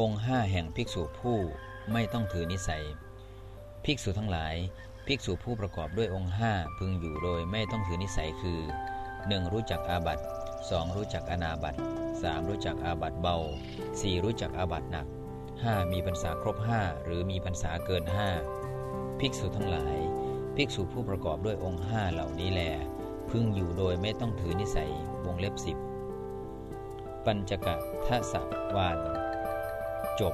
องค์ห้าแห่งภิกษุผู้ไม่ต้องถือนิสัย ภิกษุทั้งหลาย ภิกษุผู้ประกอบด้วยองค์ห้าพึงอยู่โดยไม่ต้องถือนิสัยคือ 1. รู้จักอาบัต 2. รู้จักอนาบัต 3. รู้จักอาบัตเบา 4. รู้จักอาบัตหนัก 5. มีพรรษาครบ 5 หรือมีพรรษาเกิน 5 ภิกษุทั้งหลาย ภิกษุผู้ประกอบด้วยองค์ห้าเหล่านี้แล พึงอยู่โดยไม่ต้องถือนิสัยวงเล็บสิบปัญจกะทะสะวาน จบ